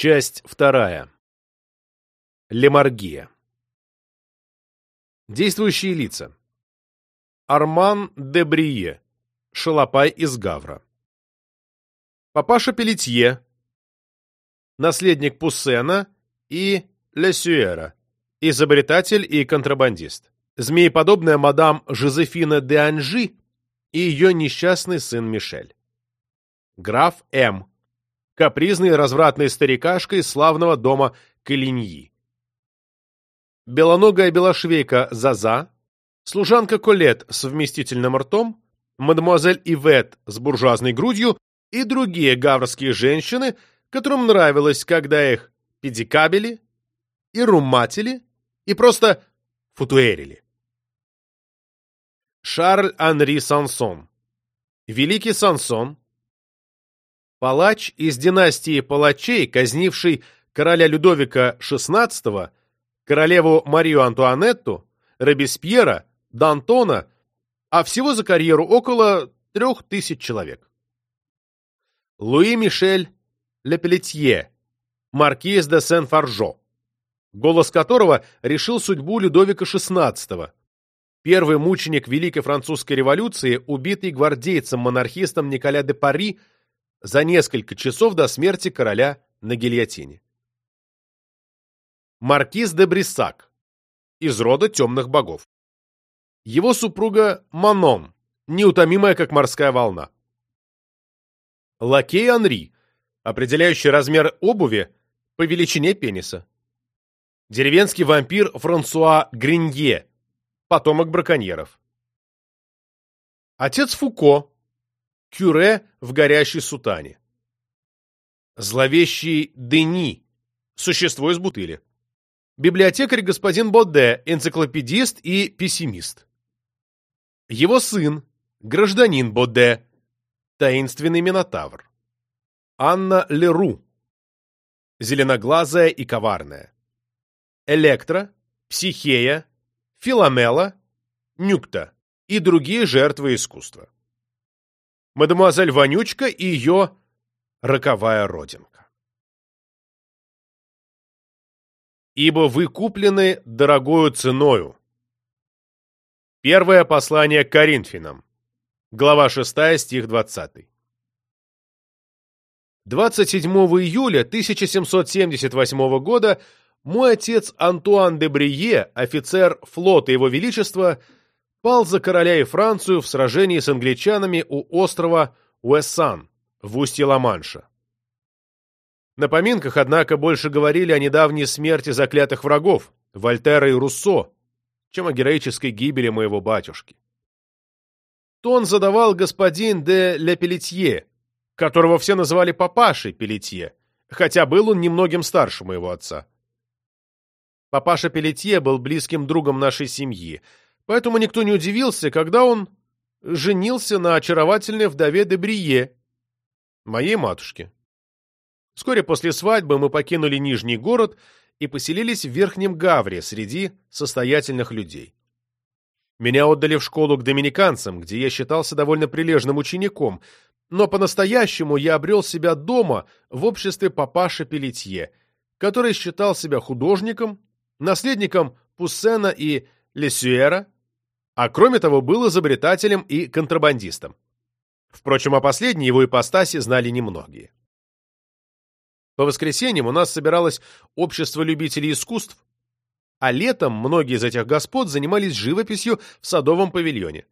Часть вторая. Лемаргия. Действующие лица. Арман де Брие, шалопай из Гавра. Папаша Пелетье, наследник Пуссена и Лесюэра, изобретатель и контрабандист. Змееподобная мадам Жозефина де Анжи и ее несчастный сын Мишель. Граф М. Развратный старикашка из славного дома Калиньи. Белоногая белошвейка Заза, служанка Колет с вместительным ртом, мадемуазель Ивет с буржуазной грудью и другие гаврские женщины, которым нравилось, когда их педикабели и руматили и просто футуэрили. Шарль Анри Сансон Великий Сансон Палач из династии палачей, казнивший короля Людовика XVI, королеву Марию Антуанетту, Робеспьера, Д'Антона, а всего за карьеру около трех тысяч человек. Луи Мишель Лепелетье, маркиз де Сен-Фаржо, голос которого решил судьбу Людовика XVI, Первый мученик Великой Французской революции, убитый гвардейцем-монархистом Николя де Пари за несколько часов до смерти короля на гильотине. Маркиз де Бриссак, из рода темных богов. Его супруга Манон, неутомимая, как морская волна. Лакей Анри, определяющий размер обуви по величине пениса. Деревенский вампир Франсуа Гринье, потомок браконьеров. Отец Фуко, кюре в горящей сутане. Зловещий Дени, существо из бутыли. Библиотекарь господин Боде, энциклопедист и пессимист. Его сын, гражданин Боде, таинственный минотавр. Анна Леру, зеленоглазая и коварная. Электра, Психея, Филомела, Нюкта и другие жертвы искусства. Мадемуазель Вонючка и ее роковая родинка. Ибо вы куплены дорогою ценою. Первое послание к Коринфянам. Глава 6, стих 20. 27 июля 1778 года мой отец Антуан де Брие, офицер флота Его Величества, пал за короля и Францию в сражении с англичанами у острова Уэссан в устье Ла-Манша. На поминках, однако, больше говорили о недавней смерти заклятых врагов, Вольтера и Руссо, чем о героической гибели моего батюшки. Тон задавал господин де Ле Пелетье, которого все называли папашей Пелетье, хотя был он немногим старше моего отца. Папаша Пелетье был близким другом нашей семьи, поэтому никто не удивился, когда он женился на очаровательной вдове де Брие, моей матушке. Вскоре после свадьбы мы покинули Нижний город и поселились в Верхнем Гавре среди состоятельных людей. Меня отдали в школу к доминиканцам, где я считался довольно прилежным учеником, но по-настоящему я обрел себя дома в обществе папаши Пелетье, который считал себя художником наследником Пуссена и Лесюэра, а кроме того был изобретателем и контрабандистом. Впрочем, о последней его ипостаси знали немногие. По воскресеньям у нас собиралось общество любителей искусств, а летом многие из этих господ занимались живописью в садовом павильоне.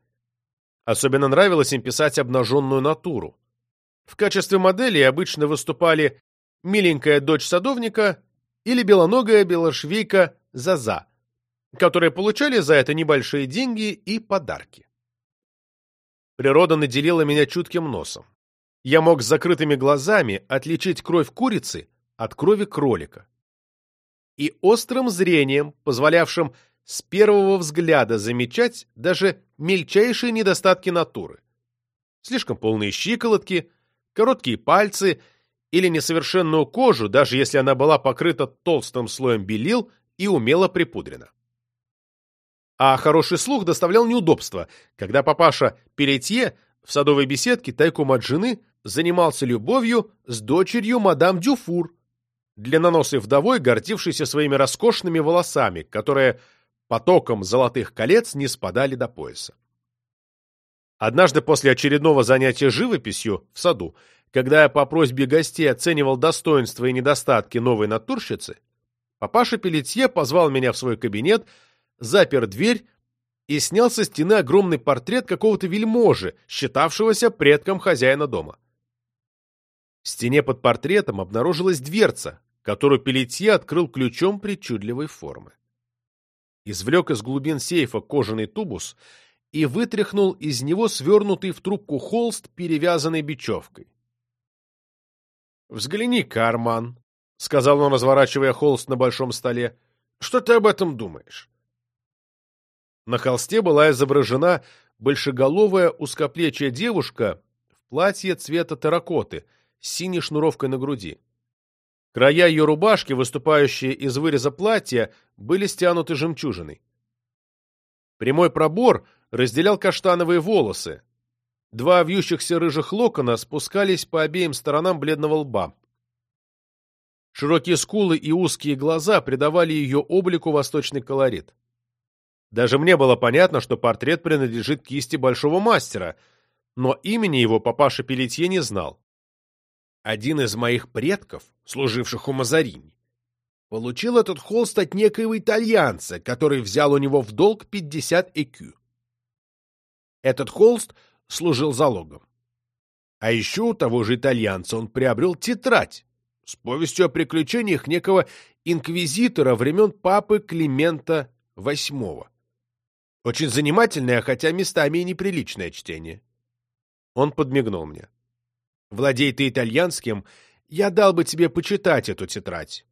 Особенно нравилось им писать обнаженную натуру. В качестве моделей обычно выступали миленькая дочь садовника или белоногая белошвейка Заза, которые получали за это небольшие деньги и подарки. Природа наделила меня чутким носом. Я мог с закрытыми глазами отличить кровь курицы от крови кролика. И острым зрением, позволявшим с первого взгляда замечать даже мельчайшие недостатки натуры. Слишком полные щиколотки, короткие пальцы — или несовершенную кожу, даже если она была покрыта толстым слоем белил и умело припудрена. А хороший слух доставлял неудобства, когда папаша Перетье в садовой беседке тайком от жены занимался любовью с дочерью мадам Дюфур, длинноносой вдовой, гордившейся своими роскошными волосами, которые потоком золотых колец не спадали до пояса. Однажды после очередного занятия живописью в саду, когда я по просьбе гостей оценивал достоинства и недостатки новой натурщицы, папаша Пелетье позвал меня в свой кабинет, запер дверь и снял со стены огромный портрет какого-то вельможи, считавшегося предком хозяина дома. В стене под портретом обнаружилась дверца, которую Пелетье открыл ключом причудливой формы. Извлек из глубин сейфа кожаный тубус и вытряхнул из него свернутый в трубку холст, перевязанный бечевкой. «Взгляни, Карман», — сказал он, разворачивая холст на большом столе. «Что ты об этом думаешь?» На холсте была изображена большеголовая узкоплечья девушка в платье цвета терракоты с синей шнуровкой на груди. Края ее рубашки, выступающие из выреза платья, были стянуты жемчужиной. Прямой пробор разделял каштановые волосы. Два вьющихся рыжих локона спускались по обеим сторонам бледного лба. Широкие скулы и узкие глаза придавали ее облику восточный колорит. Даже мне было понятно, что портрет принадлежит кисти большого мастера, но имени его папаша Пелетье не знал. Один из моих предков, служивших у Мазарини, получил этот холст от некоего итальянца, который взял у него в долг 50 экю. Этот холст служил залогом. А еще у того же итальянца он приобрел тетрадь с повестью о приключениях некого инквизитора времен папы Климента VIII. Очень занимательное, хотя местами и неприличное чтение. Он подмигнул мне. Владей ты итальянским, я дал бы тебе почитать эту тетрадь.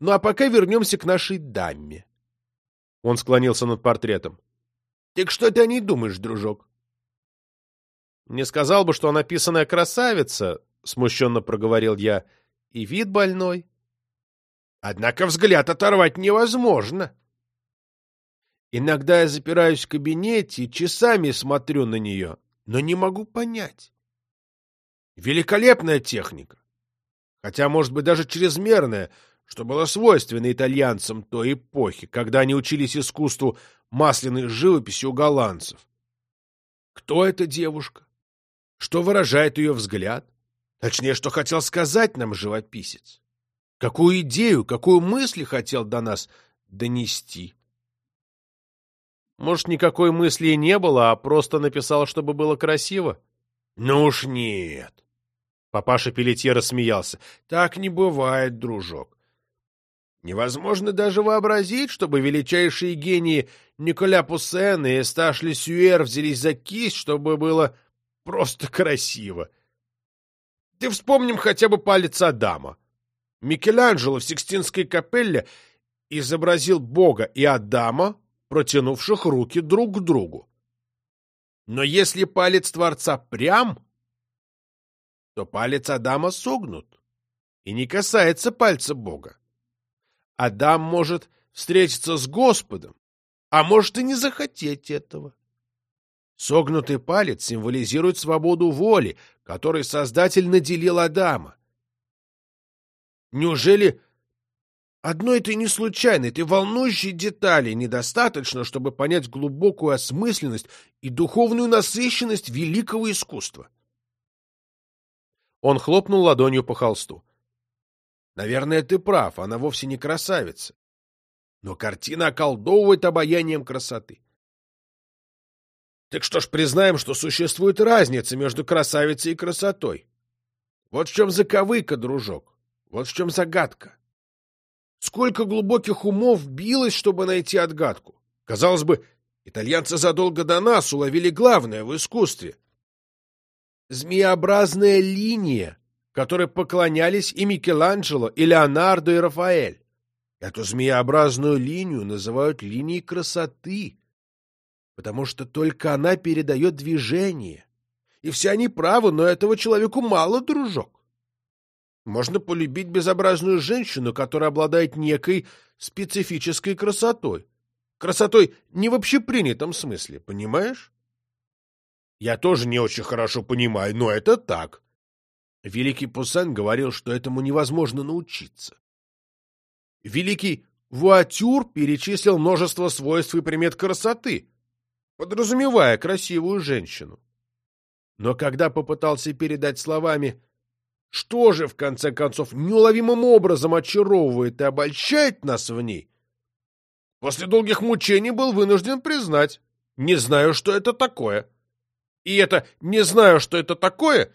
Ну а пока вернемся к нашей даме. Он склонился над портретом. Так что ты о ней думаешь, дружок? Не сказал бы, что она писаная красавица, смущенно проговорил я, и вид больной. Однако взгляд оторвать невозможно. Иногда я запираюсь в кабинете и часами смотрю на нее, но не могу понять. Великолепная техника. Хотя, может быть, даже чрезмерная, что было свойственно итальянцам той эпохи, когда они учились искусству масляной живописи у голландцев. Кто эта девушка? Что выражает ее взгляд? Точнее, что хотел сказать нам живописец? Какую идею, какую мысль хотел до нас донести? Может, никакой мысли и не было, а просто написал, чтобы было красиво? Ну уж нет. Папаша Пелетье рассмеялся. «Так не бывает, дружок. Невозможно даже вообразить, чтобы величайшие гении Николя Пуссен и Эсташ Лесюэр взялись за кисть, чтобы было просто красиво. Ты вспомним хотя бы палец Адама. Микеланджело в Сикстинской капелле изобразил Бога и Адама, протянувших руки друг к другу. Но если палец Творца прям, то палец Адама согнут и не касается пальца Бога. Адам может встретиться с Господом, а может и не захотеть этого. Согнутый палец символизирует свободу воли, которой Создатель наделил Адама. Неужели одной этой не случайной, этой волнующей детали недостаточно, чтобы понять глубокую осмысленность и духовную насыщенность великого искусства? Он хлопнул ладонью по холсту. Наверное, ты прав, она вовсе не красавица. Но картина околдовывает обаянием красоты. Так что ж признаем, что существует разница между красавицей и красотой. Вот в чем заковыка, дружок. Вот в чем загадка. Сколько глубоких умов билось, чтобы найти отгадку. Казалось бы, итальянцы задолго до нас уловили главное в искусстве змеобразная линия, которой поклонялись и Микеланджело, и Леонардо, и Рафаэль. Эту змеобразную линию называют линией красоты, потому что только она передает движение. И все они правы, но этого человеку мало, дружок. Можно полюбить безобразную женщину, которая обладает некой специфической красотой. Красотой не в общепринятом смысле, понимаешь? Я тоже не очень хорошо понимаю, но это так. Великий Пусан говорил, что этому невозможно научиться. Великий Вуатюр перечислил множество свойств и примет красоты, подразумевая красивую женщину. Но когда попытался передать словами «что же, в конце концов, неуловимым образом очаровывает и обольщает нас в ней», после долгих мучений был вынужден признать «не знаю, что это такое». И это «не знаю, что это такое»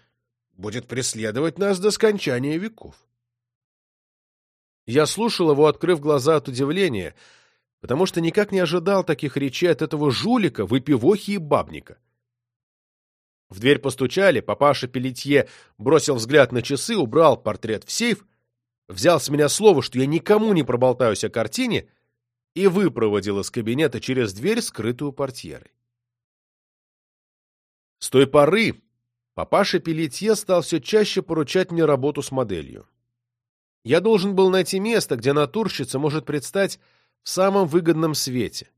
будет преследовать нас до скончания веков. Я слушал его, открыв глаза от удивления, потому что никак не ожидал таких речей от этого жулика, выпивохи и бабника. В дверь постучали, папаша Пелетье бросил взгляд на часы, убрал портрет в сейф, взял с меня слово, что я никому не проболтаюсь о картине, и выпроводил из кабинета через дверь, скрытую портьерой. С той поры Папаша Пелетье стал все чаще поручать мне работу с моделью. Я должен был найти место, где натурщица может предстать в самом выгодном свете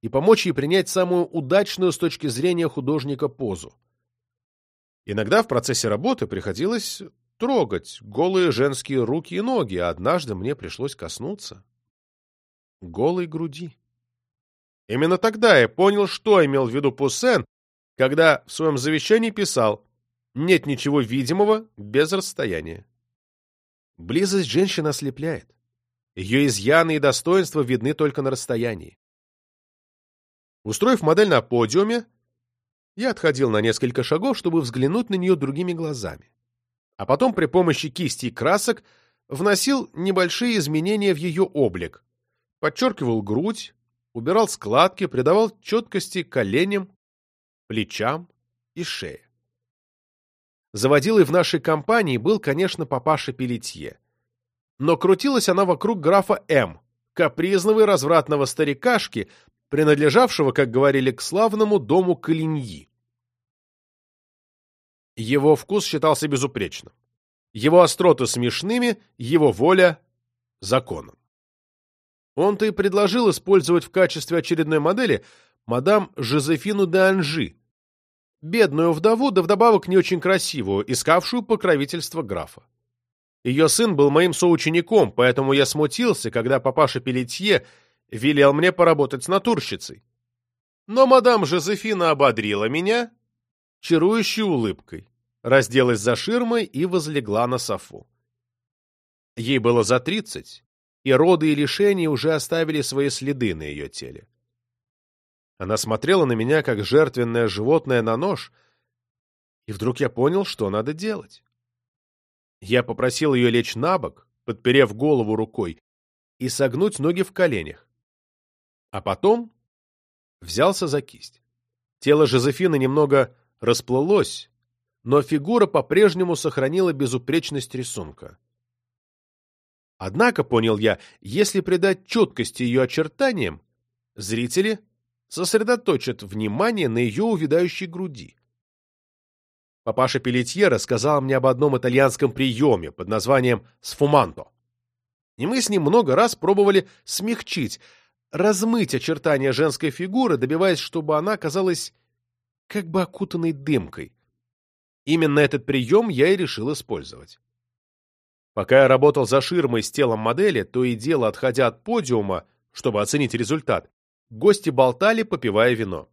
и помочь ей принять самую удачную с точки зрения художника позу. Иногда в процессе работы приходилось трогать голые женские руки и ноги, а однажды мне пришлось коснуться голой груди. Именно тогда я понял, что имел в виду Пуссен, когда в своем завещании писал нет ничего видимого без расстояния. Близость женщины ослепляет. Ее изъяны и достоинства видны только на расстоянии. Устроив модель на подиуме, я отходил на несколько шагов, чтобы взглянуть на нее другими глазами. А потом при помощи кисти и красок вносил небольшие изменения в ее облик, подчеркивал грудь, убирал складки, придавал четкости коленям, плечам и шее. Заводилой в нашей компании был, конечно, папаша Пелетье. Но крутилась она вокруг графа М., капризного и развратного старикашки, принадлежавшего, как говорили, к славному дому Калиньи. Его вкус считался безупречным. Его остроты смешными, его воля — законом. Он-то и предложил использовать в качестве очередной модели мадам Жозефину де Анжи, бедную вдову, да вдобавок не очень красивую, искавшую покровительство графа. Ее сын был моим соучеником, поэтому я смутился, когда папаша Пелетье велел мне поработать с натурщицей. Но мадам Жозефина ободрила меня чарующей улыбкой, разделась за ширмой и возлегла на софу. Ей было за тридцать, и роды и лишения уже оставили свои следы на ее теле. Она смотрела на меня, как жертвенное животное на нож, и вдруг я понял, что надо делать. Я попросил ее лечь на бок, подперев голову рукой, и согнуть ноги в коленях. А потом взялся за кисть. Тело Жозефины немного расплылось, но фигура по-прежнему сохранила безупречность рисунка. Однако, понял я, если придать четкости ее очертаниям, зрители сосредоточат внимание на ее увядающей груди. Папаша Пелетье рассказал мне об одном итальянском приеме под названием «сфуманто». И мы с ним много раз пробовали смягчить, размыть очертания женской фигуры, добиваясь, чтобы она казалась как бы окутанной дымкой. Именно этот прием я и решил использовать. Пока я работал за ширмой с телом модели, то и дело, отходя от подиума, чтобы оценить результат, Гости болтали, попивая вино.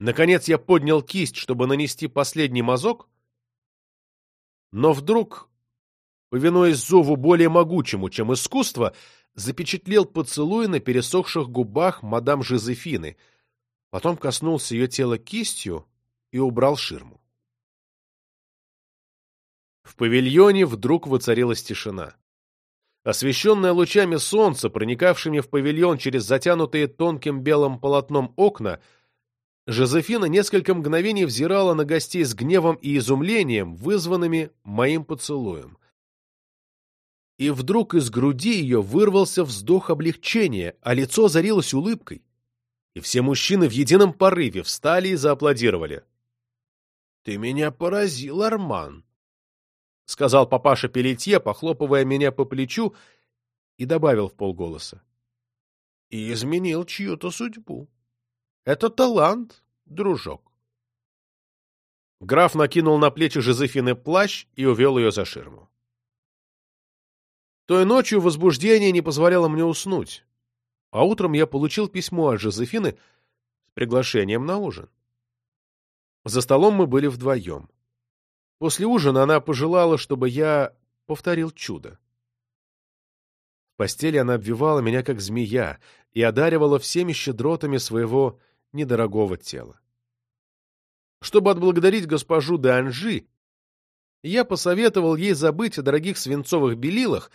Наконец я поднял кисть, чтобы нанести последний мазок, но вдруг, повинуясь зову более могучему, чем искусство, запечатлел поцелуй на пересохших губах мадам Жозефины, потом коснулся ее тела кистью и убрал ширму. В павильоне вдруг воцарилась тишина. Освещенная лучами солнца, проникавшими в павильон через затянутые тонким белым полотном окна, Жозефина несколько мгновений взирала на гостей с гневом и изумлением, вызванными моим поцелуем. И вдруг из груди ее вырвался вздох облегчения, а лицо озарилось улыбкой. И все мужчины в едином порыве встали и зааплодировали. — Ты меня поразил, Арман! — сказал папаша Пелетье, похлопывая меня по плечу, и добавил в полголоса. — И изменил чью-то судьбу. Это талант, дружок. Граф накинул на плечи Жозефины плащ и увел ее за ширму. Той ночью возбуждение не позволяло мне уснуть, а утром я получил письмо от Жозефины с приглашением на ужин. За столом мы были вдвоем. После ужина она пожелала, чтобы я повторил чудо. В постели она обвивала меня, как змея, и одаривала всеми щедротами своего недорогого тела. Чтобы отблагодарить госпожу де Анжи, я посоветовал ей забыть о дорогих свинцовых белилах,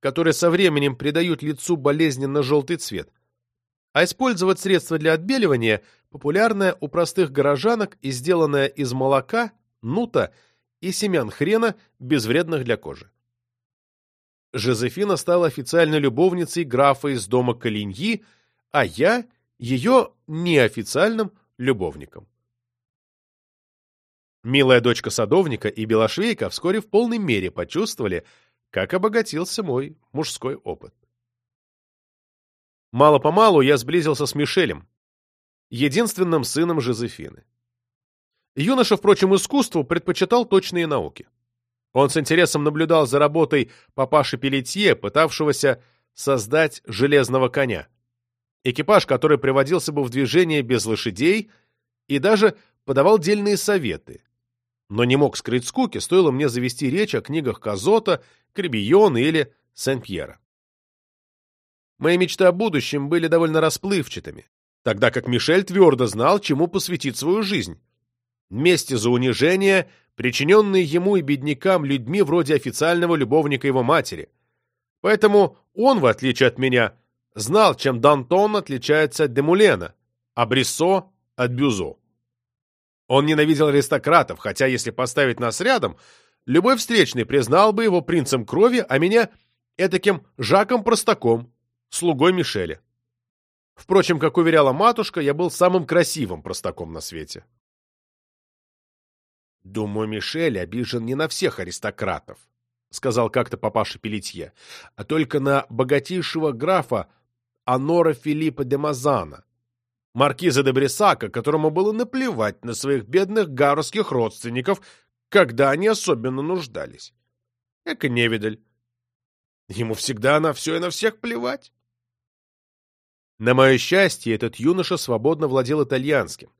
которые со временем придают лицу болезненно-желтый цвет, а использовать средства для отбеливания, популярное у простых горожанок и сделанное из молока, нута и семян хрена, безвредных для кожи. Жозефина стала официальной любовницей графа из дома Калиньи, а я — ее неофициальным любовником. Милая дочка садовника и белошвейка вскоре в полной мере почувствовали, как обогатился мой мужской опыт. Мало-помалу я сблизился с Мишелем, единственным сыном Жозефины. Юноша, впрочем, искусству предпочитал точные науки. Он с интересом наблюдал за работой папаши Пелетье, пытавшегося создать железного коня. Экипаж, который приводился бы в движение без лошадей, и даже подавал дельные советы, но не мог скрыть скуки, стоило мне завести речь о книгах Казота, Кребийона или Сен-Пьера. Мои мечты о будущем были довольно расплывчатыми, тогда как Мишель твердо знал, чему посвятить свою жизнь. Мести за унижение, причиненные ему и беднякам людьми вроде официального любовника его матери. Поэтому он, в отличие от меня, знал, чем Дантон отличается от Демулена, а Бриссо — от Бюзо. Он ненавидел аристократов, хотя, если поставить нас рядом, любой встречный признал бы его принцем крови, а меня этаким Жаком-простаком, слугой Мишеля. Впрочем, как уверяла матушка, я был самым красивым простаком на свете. «Думаю, Мишель обижен не на всех аристократов», — сказал как-то папаша Пелетье, «а только на богатейшего графа Анора Филиппа де Мазана, маркиза де Брисака, которому было наплевать на своих бедных гарских родственников, когда они особенно нуждались. Эка невидаль. Ему всегда на все и на всех плевать. На мое счастье, этот юноша свободно владел итальянским.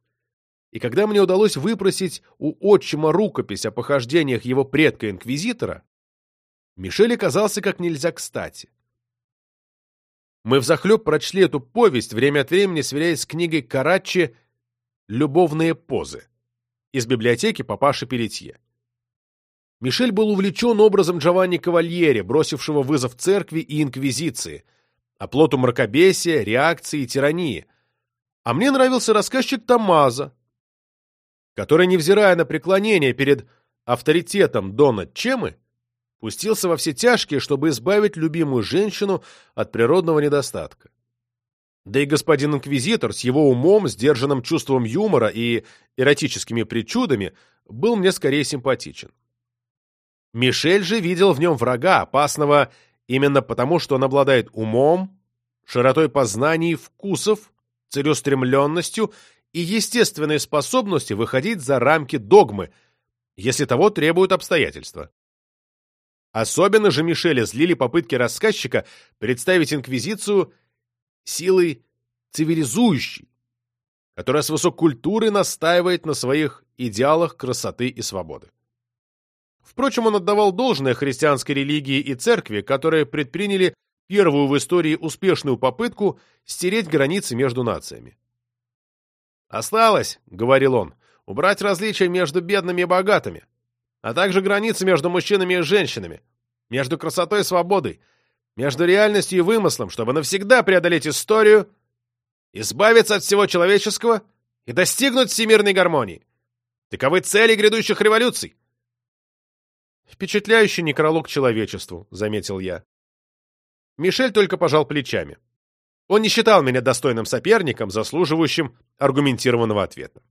И когда мне удалось выпросить у отчима рукопись о похождениях его предка-инквизитора, Мишель оказался как нельзя кстати. Мы взахлеб прочли эту повесть, время от времени сверяясь с книгой Карачи «Любовные позы» из библиотеки папаши Пелетье. Мишель был увлечен образом Джованни Кавальери, бросившего вызов церкви и инквизиции, оплоту мракобесия, реакции и тирании. А мне нравился рассказчик Тамаза, который, невзирая на преклонение перед авторитетом Дона Чемы, пустился во все тяжкие, чтобы избавить любимую женщину от природного недостатка. Да и господин инквизитор с его умом, сдержанным чувством юмора и эротическими причудами был мне скорее симпатичен. Мишель же видел в нем врага, опасного именно потому, что он обладает умом, широтой познаний вкусов, целеустремленностью и естественной способностью выходить за рамки догмы, если того требуют обстоятельства. Особенно же Мишеля злили попытки рассказчика представить Инквизицию силой цивилизующей, которая с высок культуры настаивает на своих идеалах красоты и свободы. Впрочем, он отдавал должное христианской религии и церкви, которые предприняли первую в истории успешную попытку стереть границы между нациями. «Осталось, — говорил он, — убрать различия между бедными и богатыми, а также границы между мужчинами и женщинами, между красотой и свободой, между реальностью и вымыслом, чтобы навсегда преодолеть историю, избавиться от всего человеческого и достигнуть всемирной гармонии. Таковы цели грядущих революций. Впечатляющий некролог человечеству, заметил я. Мишель только пожал плечами. Он не считал меня достойным соперником, заслуживающим аргументированного ответа.